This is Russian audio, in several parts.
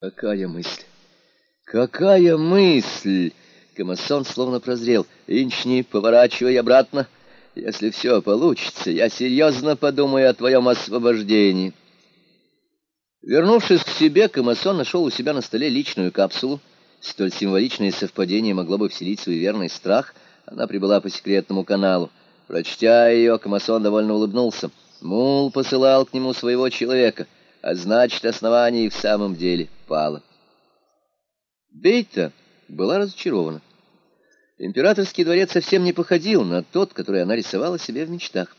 Какая мысль! Какая мысль! Комасон словно прозрел. Инчни, поворачивай обратно. Если все получится, я серьезно подумаю о твоем освобождении. Вернувшись к себе, Комасон нашел у себя на столе личную капсулу. Столь символичное совпадение могло бы вселить суеверный страх. Она прибыла по секретному каналу. Прочтя ее, Комасон довольно улыбнулся. Мул посылал к нему своего человека — а значит, основание в самом деле пало. Бейта была разочарована. Императорский дворец совсем не походил на тот, который она рисовала себе в мечтах.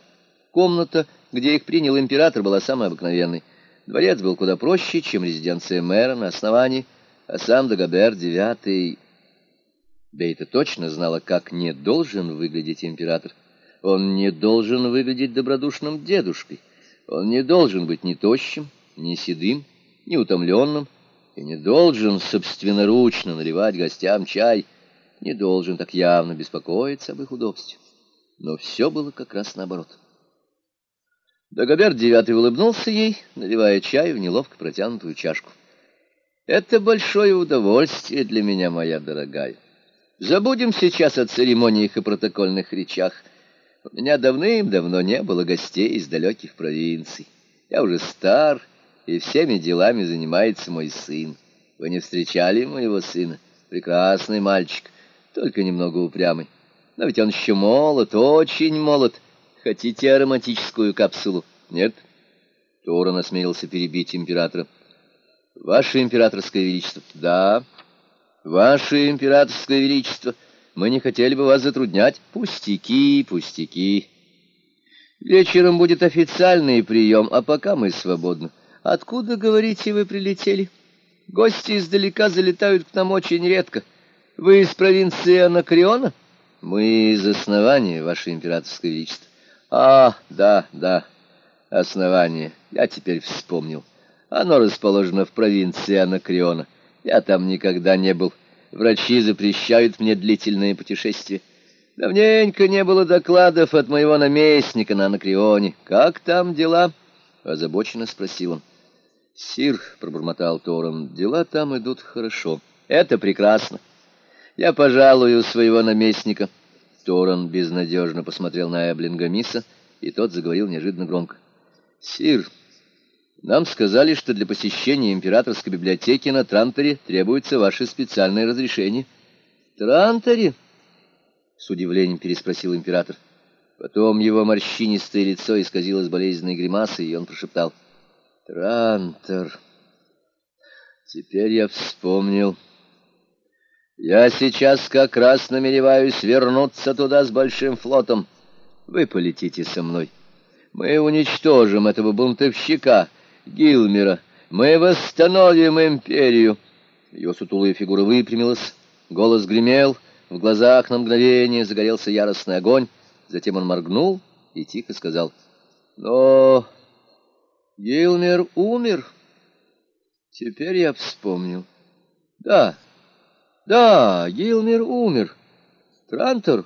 Комната, где их принял император, была самой обыкновенной. Дворец был куда проще, чем резиденция мэра на основании, а сам Дагобер девятый... Бейта точно знала, как не должен выглядеть император. Он не должен выглядеть добродушным дедушкой. Он не должен быть ни тощим, ни седым, ни утомленным, и не должен собственноручно наливать гостям чай, не должен так явно беспокоиться об их удобстве. Но все было как раз наоборот. Дагоберт девятый улыбнулся ей, наливая чай в неловко протянутую чашку. «Это большое удовольствие для меня, моя дорогая. Забудем сейчас о церемониях и протокольных речах. У меня давным-давно не было гостей из далеких провинций. Я уже стар и всеми делами занимается мой сын. Вы не встречали моего сына? Прекрасный мальчик, только немного упрямый. Но ведь он еще молод, очень молод. Хотите ароматическую капсулу? Нет? Торон осмелился перебить императора. Ваше императорское величество. Да. Ваше императорское величество. Мы не хотели бы вас затруднять. Пустяки, пустяки. Вечером будет официальный прием, а пока мы свободны. Откуда, говорите, вы прилетели? Гости издалека залетают к нам очень редко. Вы из провинции Анакреона? Мы из основания, ваше императорское величество. А, да, да, основание. Я теперь вспомнил. Оно расположено в провинции Анакреона. Я там никогда не был. Врачи запрещают мне длительные путешествия. Давненько не было докладов от моего наместника на Анакреоне. Как там дела? Озабоченно спросил он. «Сир», — пробормотал Торон, — «дела там идут хорошо». «Это прекрасно. Я пожалую своего наместника». Торон безнадежно посмотрел на Эблингамиса, и тот заговорил неожиданно громко. «Сир, нам сказали, что для посещения императорской библиотеки на Транторе требуется ваше специальное разрешение». «Транторе?» — с удивлением переспросил император. Потом его морщинистое лицо исказилось болезненной гримасой, и он прошептал — Трантор. Теперь я вспомнил. Я сейчас как раз намереваюсь вернуться туда с большим флотом. Вы полетите со мной. Мы уничтожим этого бунтовщика, Гилмера. Мы восстановим империю. Его сутулая фигура выпрямилась, голос гремел, в глазах на мгновение загорелся яростный огонь. Затем он моргнул и тихо сказал, «Но Гилмер умер. Теперь я вспомнил. Да, да, Гилмер умер. Трантор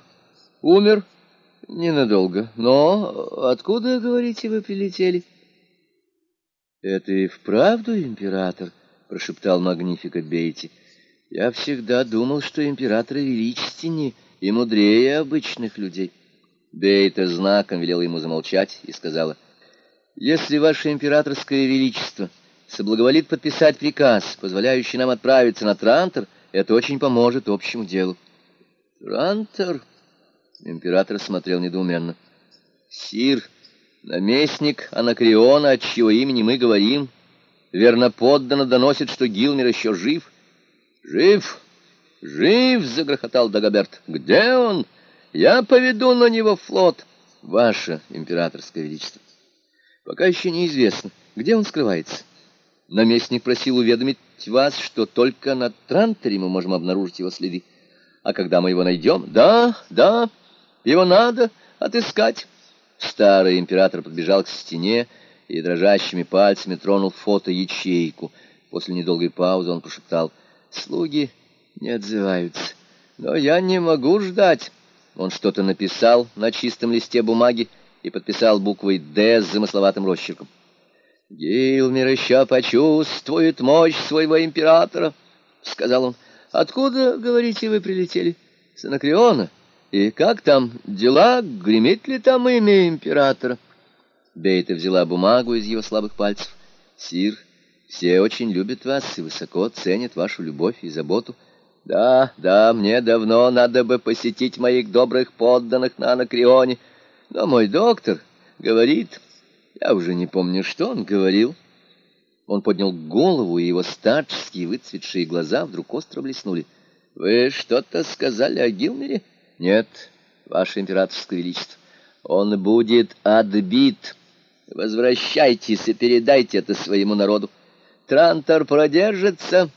умер ненадолго. Но откуда, говорите, вы прилетели? Это и вправду император, прошептал Магнифика Бейти. Я всегда думал, что императоры величественнее и мудрее обычных людей. Бейта знаком велела ему замолчать и сказала — если ваше императорское величество соблаговолит подписать приказ, позволяющий нам отправиться на Трантор, это очень поможет общему делу. Трантор? Император смотрел недоуменно. Сир, наместник Анакреона, от чьего имени мы говорим, верно подданно доносит, что Гилмер еще жив. Жив? Жив, загрохотал Дагоберт. Где он? Я поведу на него флот. Ваше императорское величество. Пока еще неизвестно, где он скрывается. Наместник просил уведомить вас, что только на Транторе мы можем обнаружить его следы. А когда мы его найдем? Да, да, его надо отыскать. Старый император подбежал к стене и дрожащими пальцами тронул фото-ячейку. После недолгой паузы он прошептал, «Слуги не отзываются, но я не могу ждать». Он что-то написал на чистом листе бумаги, и подписал буквой «Д» с замысловатым росчерком. Гилмер еще почувствует мощь своего императора, — сказал он. — Откуда, говорите, вы прилетели? С Анакреона? И как там дела? Гремит ли там имя императора? Бейта взяла бумагу из его слабых пальцев. — Сир, все очень любят вас и высоко ценят вашу любовь и заботу. Да, да, мне давно надо бы посетить моих добрых подданных на Анакреоне. Но мой доктор говорит... Я уже не помню, что он говорил. Он поднял голову, и его старческие выцветшие глаза вдруг остро блеснули. «Вы что-то сказали о Гилмере?» «Нет, ваше императорское величество. Он будет отбит. Возвращайтесь и передайте это своему народу. Трантор продержится...»